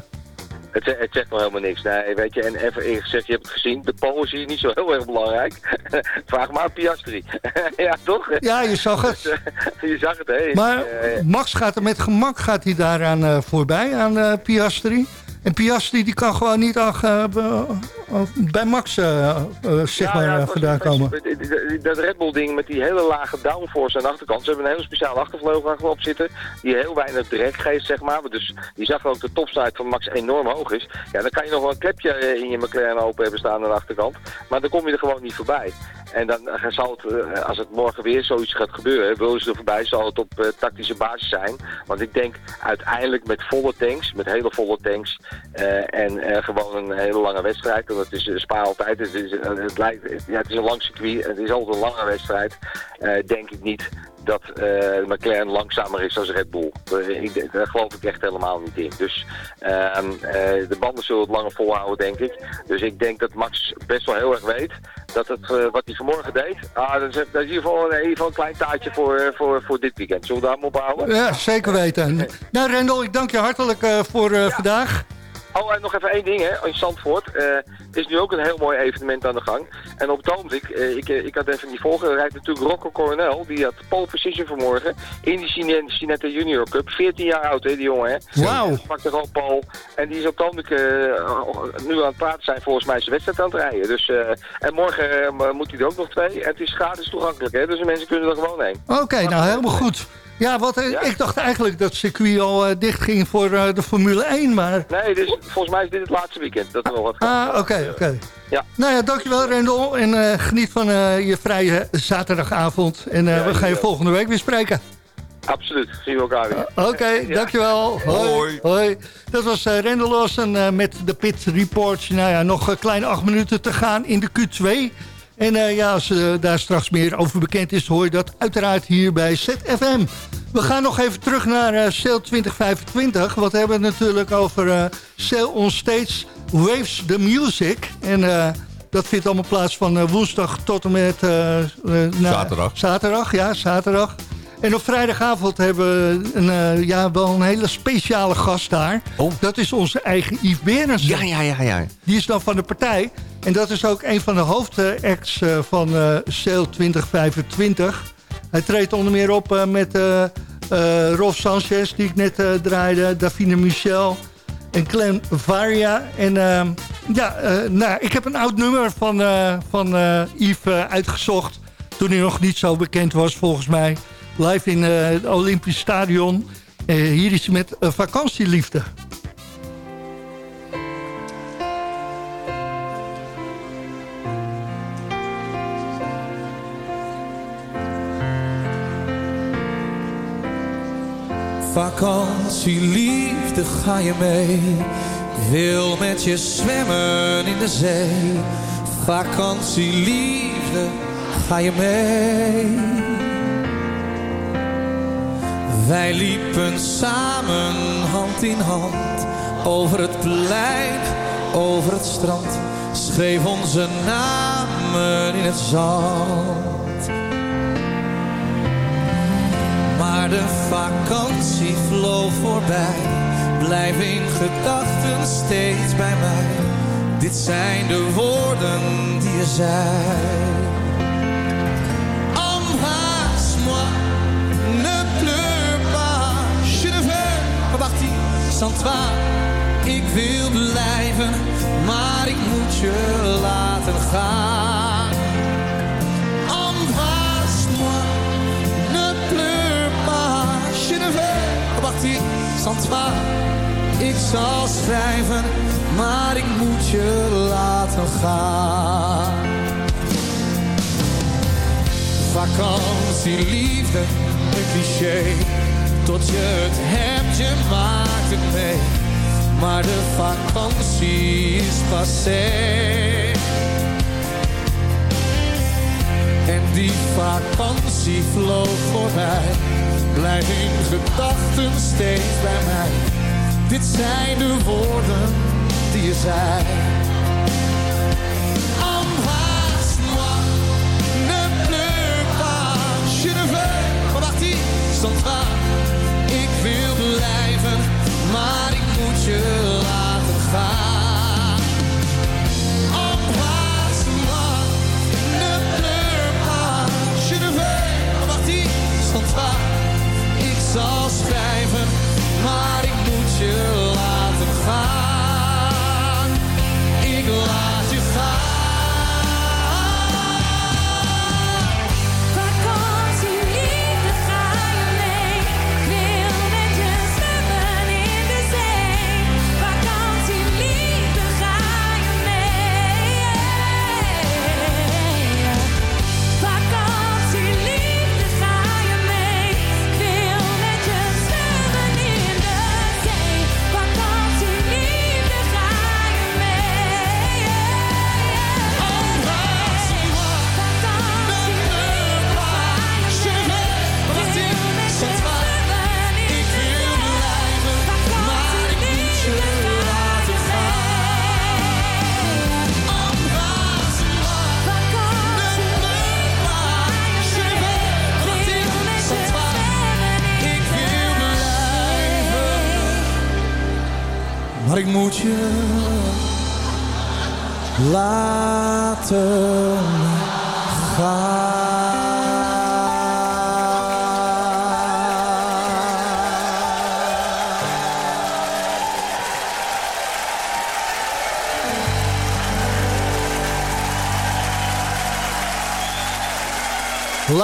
het, ze- het zegt nog helemaal niks. Nee, weet je, en even eerlijk gezegd, je hebt het gezien. De Polen zie je niet zo heel erg belangrijk. Vraag maar aan Piastri. ja, toch? ja, je zag het. je zag het, hè? Maar Eh, Max gaat er met gemak gaat hij daaraan eh, voorbij, aan eh, Piastri. En Piastri die kan gewoon niet eh, eh, bij Max eh, zeg maar vandaan komen. Dat Red Bull ding met die hele lage downforce aan de achterkant. Ze hebben een hele speciale achtervleugel achterop zitten. Die heel weinig drek geeft, zeg maar. Dus die zag ook de topsnelheid van Max enorm hoog is. Ja, dan kan je nog wel een klepje in je McLaren open hebben staan aan de achterkant. Maar dan kom je er gewoon niet voorbij. En dan zal het, als het morgen weer zoiets gaat gebeuren, willen ze er voorbij, zal het op tactische basis zijn. Want ik denk uiteindelijk met volle tanks, met hele volle tanks en eh, gewoon een hele lange wedstrijd. En dat is uh, Spa altijd. Het is, eh, het, lijkt, ja, het is een lang circuit, het is altijd een lange wedstrijd. Eh, denk ik niet dat eh, McLaren langzamer is dan Red Bull. Eh, ik, daar geloof ik echt helemaal niet in. Dus ehm, eh, de banden zullen het langer volhouden, denk ik. Dus ik denk dat Max best wel heel erg weet dat het, eh, wat hij vanmorgen deed, ah, dat, is, dat is in ieder geval, geval een klein taartje voor, eh, voor, voor dit weekend. Zullen we daar maar op houden? Ja, zeker weten. Nou Rendel, ik dank je hartelijk eh, voor eh, vandaag. Oh, en nog even één ding, hè. In Zandvoort eh, is nu ook een heel mooi evenement aan de gang. En op het eh, ik, eh, ik had even niet volgen, er rijdt natuurlijk Rocco Coronel. Die had pole position vanmorgen in die Cinetta Junior Cup. 14 jaar oud, hè, die jongen, hè. Wauw. Hij Pakte gewoon pole. En die is op het eh, nu aan het praten zijn, volgens mij zijn wedstrijd aan het rijden. Dus, eh, en morgen eh, moet hij er ook nog twee. En het is gratis toegankelijk, hè. Dus de mensen kunnen er gewoon heen. Oké, nou helemaal goed. Ja, wat, eh, Ja. ik dacht eigenlijk dat het circuit al eh, dicht ging voor eh, de Formule 1, maar... Nee, dus volgens mij is dit het laatste weekend dat er nog wat gaat. Ah, oké, oké. Ja. Nou ja, dankjewel Rendel. En eh, geniet van eh, je vrije zaterdagavond. En eh, Ja, we gaan je volgende week weer spreken. Absoluut, zien we elkaar weer. Oké, dankjewel. Hoi. Hoi. Dat was Rendel Lawson eh, met de Pit Report. Nou ja, nog een kleine acht minuten te gaan in de Q2. En eh, ja, als eh, daar straks meer over bekend is, hoor je dat uiteraard hier bij ZFM. We gaan nog even terug naar Sail 2025. Want we hebben het natuurlijk over eh Sail on Stage Waves the Music. En dat vindt allemaal plaats van woensdag tot en met... Zaterdag. Zaterdag, ja, zaterdag. En op vrijdagavond hebben we een, eh, ja, wel een hele speciale gast daar. Oh. Dat is onze eigen Yves Berensen. Ja, ja, ja, ja. Die is dan van de partij. En dat is ook een van de hoofdacts eh, van eh Sail 2025. Hij treedt onder meer op eh, met eh eh, Rolf Sanchez, die ik net eh, draaide. Davine Michel en Clem Varia. En eh, ja, eh, nou, ik heb een oud nummer van, eh, van eh, Yves eh, uitgezocht. Toen hij nog niet zo bekend was, volgens mij. Live in eh, het Olympisch Stadion. Eh, hier is hij met eh, vakantieliefde. Vakantieliefde, ga je mee? Wil met je zwemmen in de zee. Vakantieliefde, ga je mee? Wij liepen samen hand in hand over het plein, over het strand. Schreef onze namen in het zand. Maar de vakantie vloog voorbij. Blijf in gedachten steeds bij mij. Dit zijn de woorden die je zei. Sans toi. Ik wil blijven, maar ik moet je laten gaan. Embrasse-moi, ne pleure pas. Je ne veux. Ik zal schrijven, maar ik moet je laten gaan. Vakantieliefde, een cliché. Tot je het hebt, je maakt het mee. Maar de vakantie is passé. En die vakantie vloog voorbij. Blijf in gedachten steeds bij mij. Dit zijn de woorden die je zei.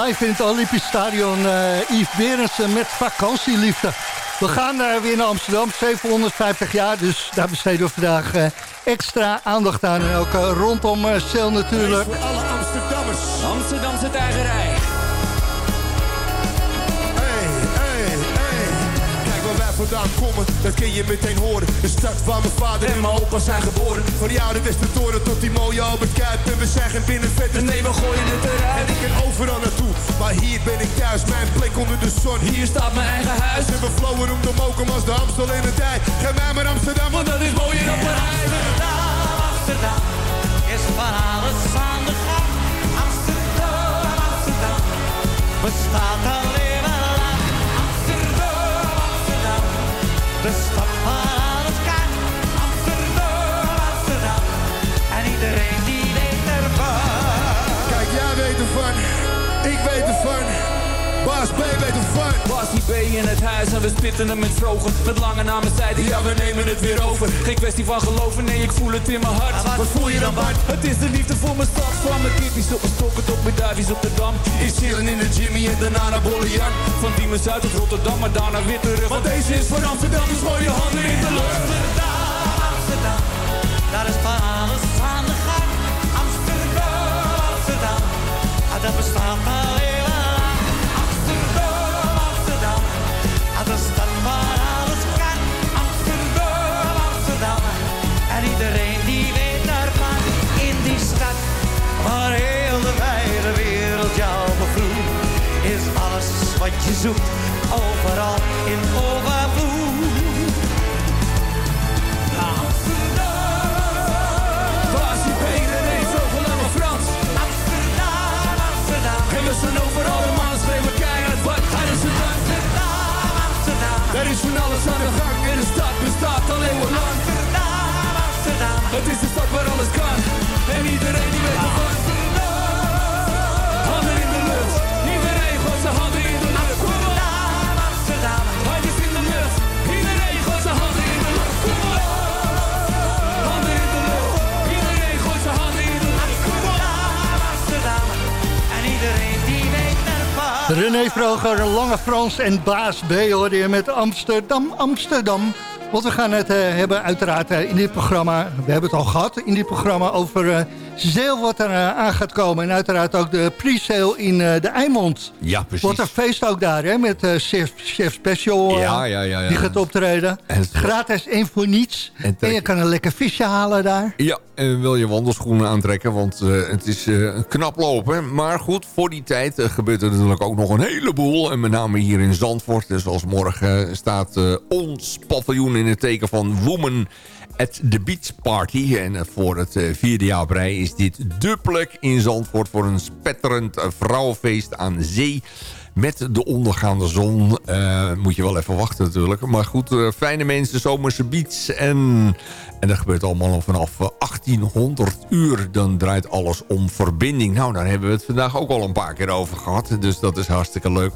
Live in het Olympisch Stadion eh Yves Berendsen met vakantieliefde. We gaan eh, weer naar Amsterdam, 750 jaar. Dus daar besteden we vandaag eh, extra aandacht aan. En ook rondom uh, Cel natuurlijk. Vandaan komen, dat kun je meteen horen. De stad waar mijn vader en mijn opa zijn geboren. Van die oude Westertoren tot die mooie Albert Kuip. En we zijn geen binnenvetters. Nee, we gooien het eruit. En ik kan overal naartoe, maar hier ben ik thuis. Mijn plek onder de zon. Hier staat mijn eigen huis. En we flowen om de mokum als de Amstel in de tijd. Geef mij maar Amsterdam, want dat is mooier dan Parijs. Amsterdam is van alles aan de gang. Amsterdam, Amsterdam bestaat al de stad van alles kan. Amsterdam, Amsterdam, en iedereen die weet ervan. Kijk, jij weet ervan, ik weet ervan. Baas B weet ervan. Basie B in het huis en we spitten hem met vrogen. Met lange namen zijde, ja we nemen het weer over. Geen kwestie van geloven, nee ik voel het in mijn hart. Wat voel je dan, Bart? Het is de liefde voor mijn stad. Van mijn kippies op mijn stokken tot mijn duifjes op de dam. Is chillen in de Jimmy en daarna naar Bollejan. Van Diemen Zuid tot Rotterdam, maar daarna weer terug. Want deze is voor Amsterdam, dus gooi je handen in de lucht. Amsterdam, Amsterdam, daar is van alles aan de gang. Amsterdam, Amsterdam, ah, dat bestaat al wat je zoekt, overal in overvloed. Basie B, René, Vogel en mijn Frans. Amsterdam, Amsterdam, En we overal de mannen schreeuwen keihard wat het dank. Amsterdam, Amsterdam, Er is van alles aan de gang en de stad bestaat al eeuwenlang. Amsterdam, Amsterdam, Het is de stad waar alles kan en iedereen die weet ervan. René Vroger, Lange Frans en Baas B hoorde je met Amsterdam, Amsterdam. Want we gaan het eh, hebben uiteraard eh, in dit programma, we hebben het al gehad in dit programma over zeil wat er eh, aan gaat komen. En uiteraard ook de pre-sale in eh, de Eimond. Ja, precies. Wordt een feest ook daar hè, met eh, chef, chef Special Ja, ja, ja, ja. die gaat optreden. En Gratis en voor niets. En je kan een lekker visje halen daar. Ja, en wil je wandelschoenen aantrekken, want het is knap lopen. Maar goed, voor die tijd gebeurt er natuurlijk ook nog een heleboel. En met name hier in Zandvoort. Dus als morgen staat ons paviljoen in het teken van Women at the Beach Party. En eh, voor het eh, vierde jaar op is dit plek in Zandvoort... voor een spetterend eh, vrouwenfeest aan zee... Met de ondergaande zon moet je wel even wachten natuurlijk. Maar goed, fijne mensen, zomerse beats. En, en dat gebeurt allemaal vanaf eh, 1800 uur. Dan draait alles om verbinding. Nou, daar hebben we het vandaag ook al een paar keer over gehad. Dus dat is hartstikke leuk.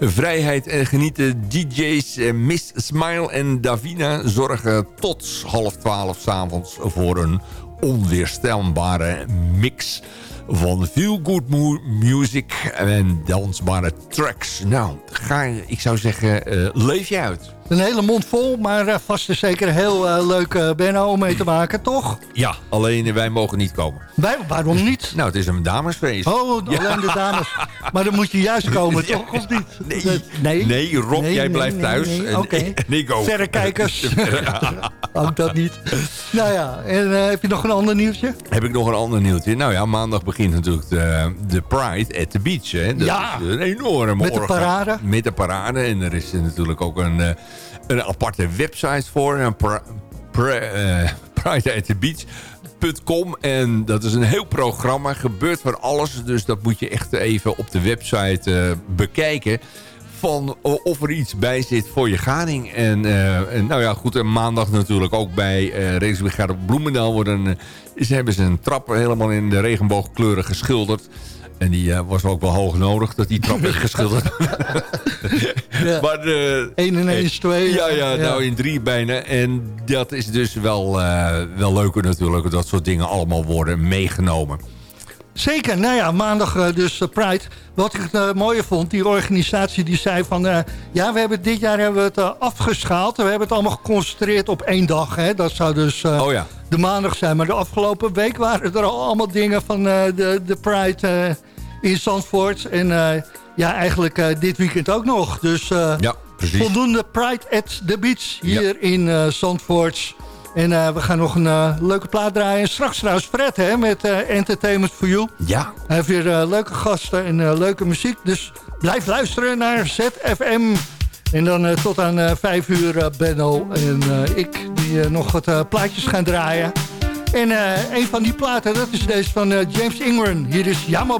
Vrijheid en genieten. DJ's eh, Miss Smile en Davina zorgen tot half twaalf s'avonds voor een onweerstaanbare mix van feel good mu- music en dansbare tracks. Nou, ga, ik zou zeggen, eh, leef je uit. Een hele mond vol, maar eh, vast en zeker heel eh, leuk eh, Benno om mee te maken, toch? Ja, alleen wij mogen niet komen. Wij, waarom niet? Nou, het is een damesfeest. Oh, alleen de dames. Maar dan moet je juist komen, Ja. toch? Of niet? Nee, nee. nee Rob, Nee, jij nee, blijft thuis. Oké. ik ook. Verrekijkers. ook dat niet. Nou ja, en heb je nog een ander nieuwtje? Heb ik nog een ander nieuwtje? Nou ja, maandag begint natuurlijk de, de Pride at the Beach. Hè? Dat Ja. is een enorme Met de orga- parade. Met de parade. En er is natuurlijk ook een, een aparte website voor. Een eh, Pride at the Beach. en dat is een heel programma, gebeurt van alles. Dus dat moet je echt even op de website eh, bekijken van o- of er iets bij zit voor je gading. En, eh, nou ja, goed, en maandag natuurlijk ook bij eh Reddingsbrigade Bloemendaal... Worden, eh, ze hebben ze een trap helemaal in de regenboogkleuren geschilderd. En die eh, was ook wel hoog nodig dat die trap werd geschilderd. maar, eh, 1 en 1 is 2. ja, ja, nou in drie bijna. En dat is dus wel, eh, wel leuker natuurlijk... dat soort dingen allemaal worden meegenomen. Zeker, nou ja, maandag dus Pride. Wat ik het mooie vond, die organisatie die zei van... ja, we hebben dit jaar hebben we het afgeschaald. We hebben het allemaal geconcentreerd op één dag. Hè. Dat zou dus Oh ja. de maandag zijn. Maar de afgelopen week waren er al allemaal dingen van de, de Pride in Zandvoort. En eh, ja, eigenlijk eh, dit weekend ook nog. Dus eh, Ja, precies. voldoende Pride at the Beach hier in Zandvoort. En we gaan nog een leuke plaat draaien. Straks trouwens Fred hè, met Entertainment for You. Ja, Hij heeft weer leuke gasten en leuke muziek. Dus blijf luisteren naar ZFM. En dan tot aan 5 uur Benno en ik die nog wat plaatjes gaan draaien. En eh, een van die platen, dat is deze van eh, James Ingram. Hier is Yama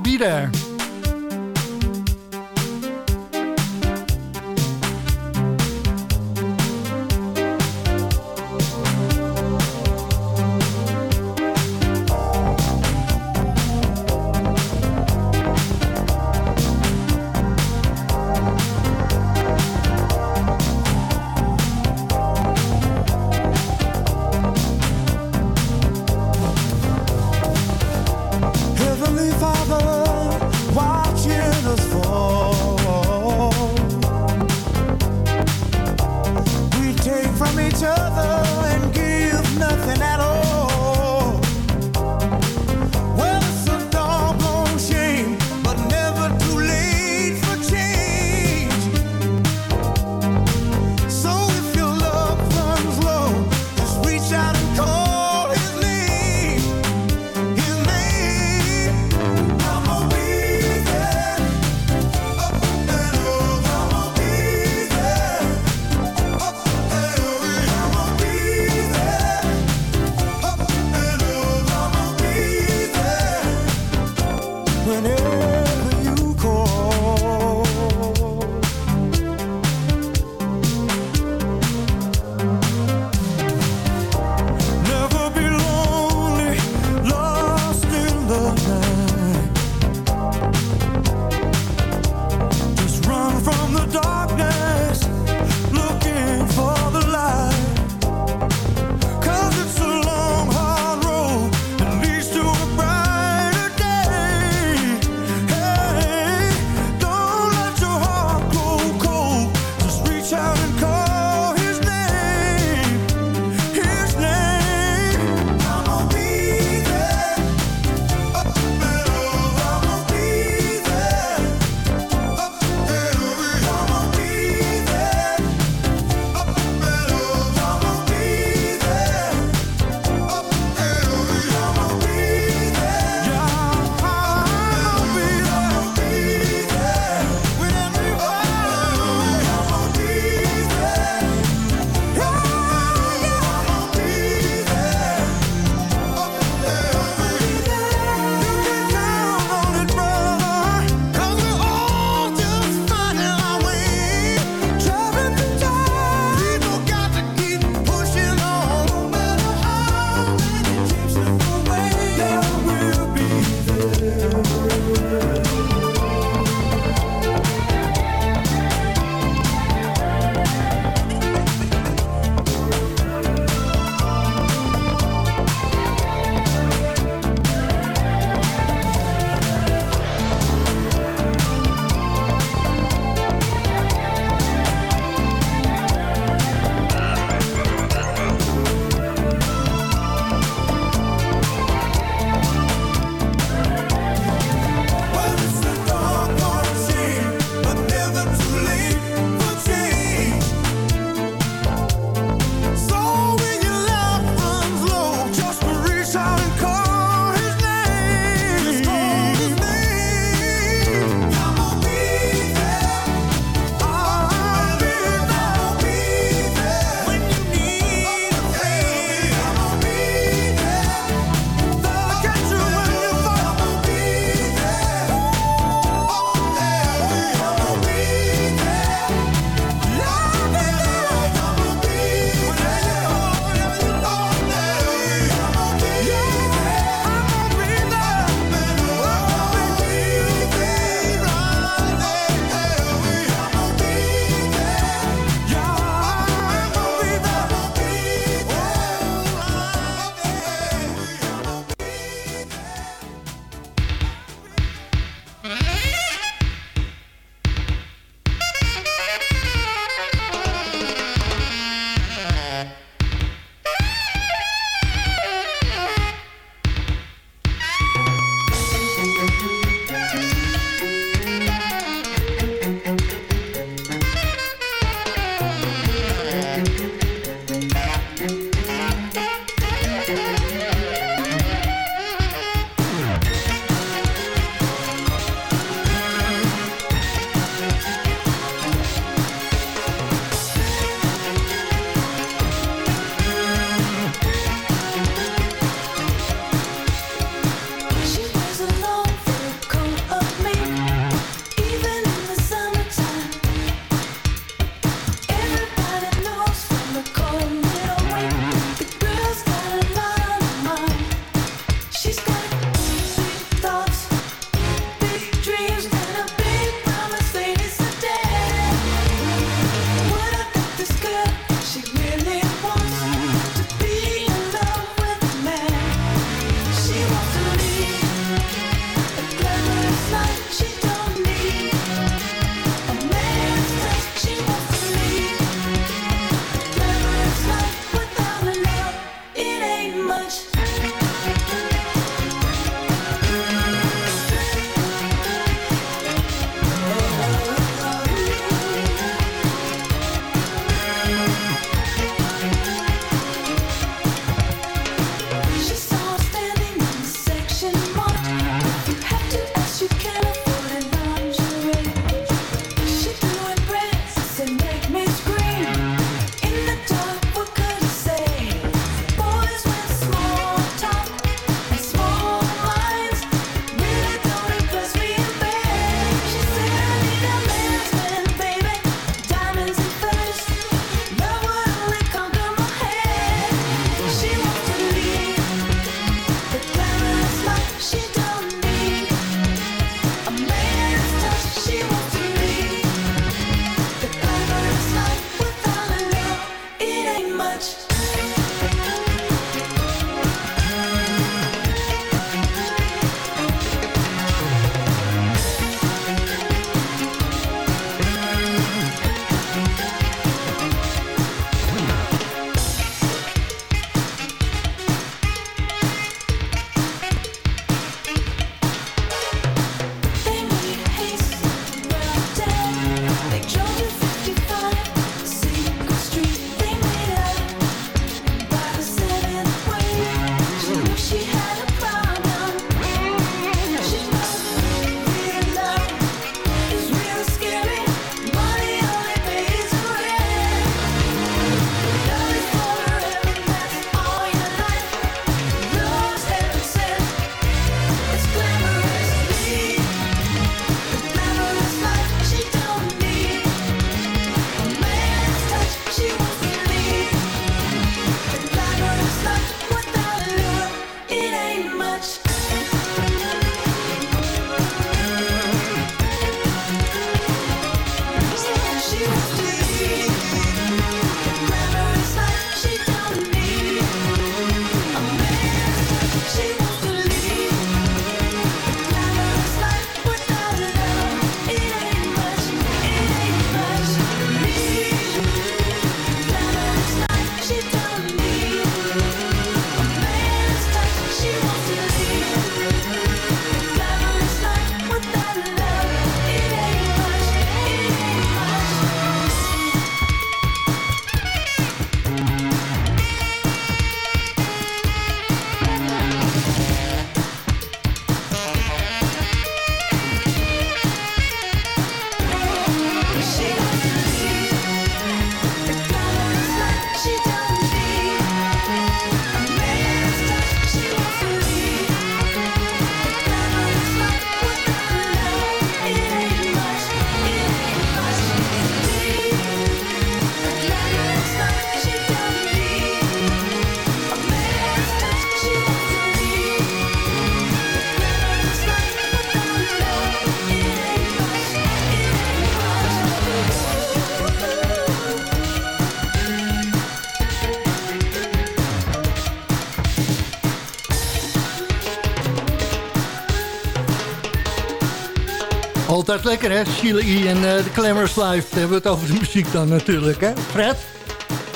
Altijd lekker, hè? Sheila E. en eh, de Life. Dan hebben we het over de muziek dan natuurlijk, hè? Fred?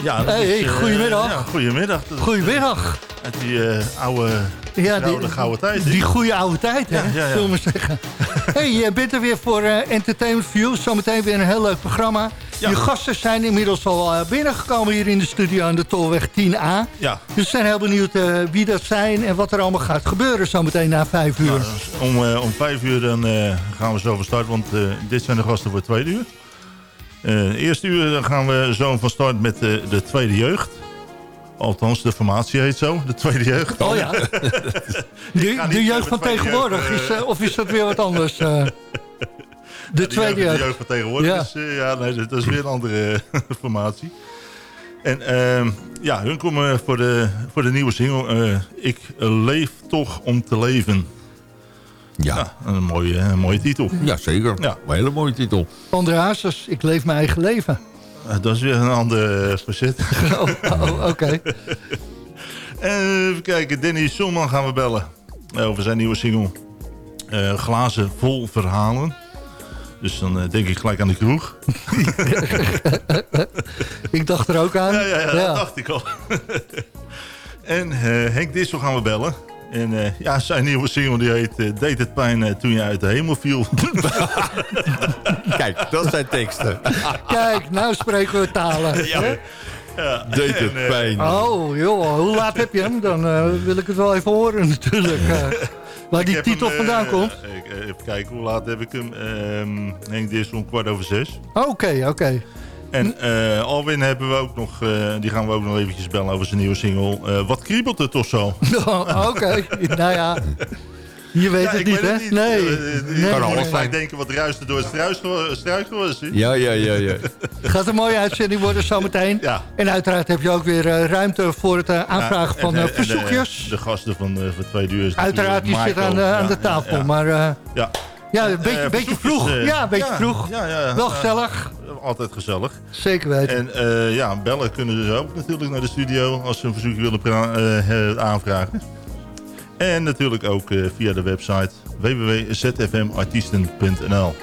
Ja, dat Hey, is, eh, goedemiddag. ja, goedemiddag. Dat is, Goedemiddag. eh, Uit die oude, Ja, die, oude gouden tijd. die goede oude tijd, hè? Ja, ja, ja. Zullen we zeggen. hey, je bent er weer voor Entertainment View. Zometeen weer een heel leuk programma. Ja. Je gasten zijn inmiddels al eh, binnengekomen hier in de studio aan de Tolweg 10A. Ja. Dus we zijn heel benieuwd eh, wie dat zijn en wat er allemaal gaat gebeuren zometeen na vijf uur. Nou, dus om, eh, om vijf uur dan, gaan we zo van start, want dit zijn de gasten voor het tweede uur. Eh eerste uur dan gaan we zo van start met de tweede jeugd. Althans, de formatie heet zo, de tweede jeugd. Oh ja. De, jeugd van tegenwoordig, jeugd, is, of is dat weer wat anders? de Ja, tweede de jeugd, de jeugd van tegenwoordig Ja. is, eh, ja, nee, dat is weer een andere eh, formatie. En ehm, ja, hun komen voor de, voor de nieuwe single eh, Ik leef toch om te leven. Ja, Ja, een mooie, een mooie titel. ja zeker. Ja. Een hele mooie titel. André Hazes, ik leef mijn eigen leven. Dat is weer een ander facet. Oh, oh, oké. Even kijken, Danny Solman gaan we bellen. over zijn nieuwe single. Eh, glazen vol verhalen. Dus dan eh, denk ik gelijk aan de kroeg. Ik dacht er ook aan. Ja, ja, ja, dat dacht ik al. en eh, Henk Dissel gaan we bellen. En eh, ja, zijn nieuwe single die heet Deed het pijn toen je uit de hemel viel. Kijk, dat zijn teksten. Kijk, nou spreken we talen. Ja. ja. Deed het En, pijn. Oh, joh, hoe laat heb je hem? Dan wil ik het wel even horen natuurlijk. Waar ik die titel hem, eh, vandaan komt. ik, eh, even kijken, hoe laat heb ik hem? Ehm Henk Dissel om kwart over zes. Oké, oké. En eh, Alwin hebben we ook nog, die gaan we ook nog eventjes bellen over zijn nieuwe single. Wat kriebelt het of zo? Oh, Oké, nou ja. Je weet Ja, het ik niet, weet hè? Nee. Nee, Je kan alles gelijk denken wat ruiste door het struisgewas, hè? Ja, ja, ja, ja. Gaat een mooie uitzending worden zometeen. Ja. En uiteraard heb je ook weer eh, ruimte voor het eh, aanvragen Ja, van en, eh, eh, en, verzoekjes. De, de gasten van, eh van Tweede Uur. is Uiteraard, die zit aan, aan de tafel. ja, Maar eh, Ja, Ja, een beetje, vroeg. ja, een beetje ja, vroeg. Ja, ja, Wel gezellig. Altijd gezellig. Zeker weten. En eh, ja, bellen kunnen ze ook natuurlijk naar de studio als ze een verzoekje willen aanvragen. En natuurlijk ook eh, via de website www.zfmartiesten.nl.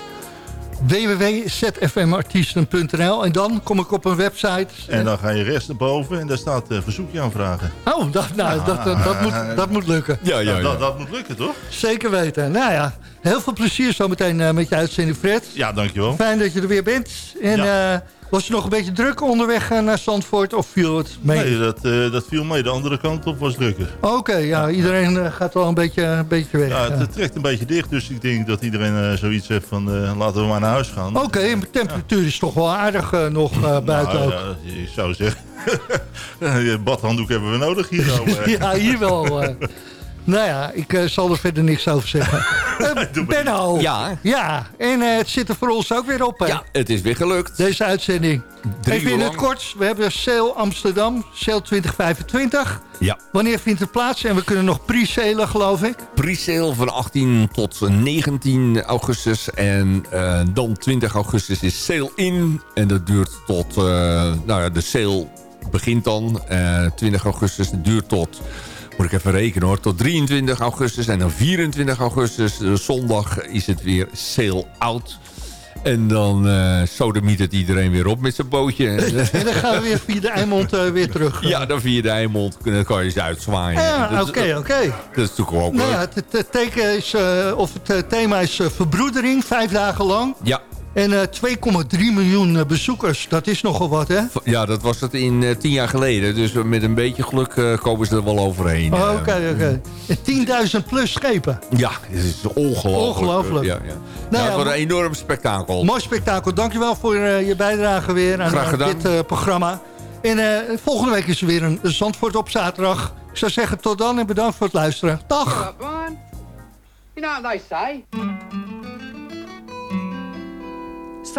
www.zfmartiesten.nl En dan kom ik op een website. En dan ga je rechts naar boven en daar staat eh, verzoekje aanvragen. Oh, dat, nou, dat, dat, dat moet, dat moet lukken. Ja, ja, Dat, dat, ja. dat moet lukken, toch? Zeker weten. Nou ja, heel veel plezier zometeen eh, met je uitzending, Fred. Ja, dankjewel. Fijn dat je er weer bent. En Ja. eh, was je nog een beetje druk onderweg eh, naar Zandvoort of viel het mee? Nee, dat, eh, dat viel mee. De andere kant op was drukker. Oké, ja, iedereen eh, gaat wel een beetje, een beetje weg. Ja, het, trekt een beetje dicht, dus ik denk dat iedereen zoiets heeft van laten we maar naar huis gaan. Oké, de temperatuur is toch wel aardig nog eh, buiten Nou, ook. ja, ik zou zeggen, badhanddoek hebben we nodig hier. Nou, ja, hier wel. nou ja, ik eh, zal er verder niks over zeggen. Eh, Benno. Ja. Ja, en eh, het zit er voor ons ook weer op, hè? Ja, het is weer gelukt. Deze uitzending. Drie Even uur in het kort. We hebben Sale Amsterdam, Sale 2025. Ja. Wanneer vindt het plaats? En we kunnen nog pre-salen, geloof ik. Pre-sale van 18 tot 19 augustus. En eh, dan 20 augustus is sale in. En dat duurt tot... eh, nou ja, de sale begint dan. eh 20 augustus duurt tot... Moet ik even rekenen hoor. Tot 23 augustus. En dan 24 augustus, eh, zondag, is het weer sale out. En dan eh sodemiet het iedereen weer op met zijn bootje. En dan gaan we weer via de Eimond eh, weer terug. ja, dan via de Eimond dan kan je ze uitzwaaien. Ja, oké, oké. Dat is toch ook Nou leuk. ja, het, het, teken is, of het thema is verbroedering, vijf dagen lang. Ja. En eh, 2,3 miljoen eh, bezoekers, dat is nogal wat, hè? Ja, dat was het in eh, tien jaar geleden. Dus met een beetje geluk eh, komen ze er wel overheen. Oh, Eh, Oké, oké. En 10.000 plus schepen. Ja, het is ongelooflijk. Ongelooflijk. Ja, ja. Nou, ja, het wordt maar- een enorm spektakel. Mooi spektakel. Dankjewel voor eh, je bijdrage weer aan Graag eh, gedaan. dit eh, programma. En eh, volgende week is er weer een Zandvoort op zaterdag. Ik zou zeggen tot dan en bedankt voor het luisteren. Dag! You know what they say?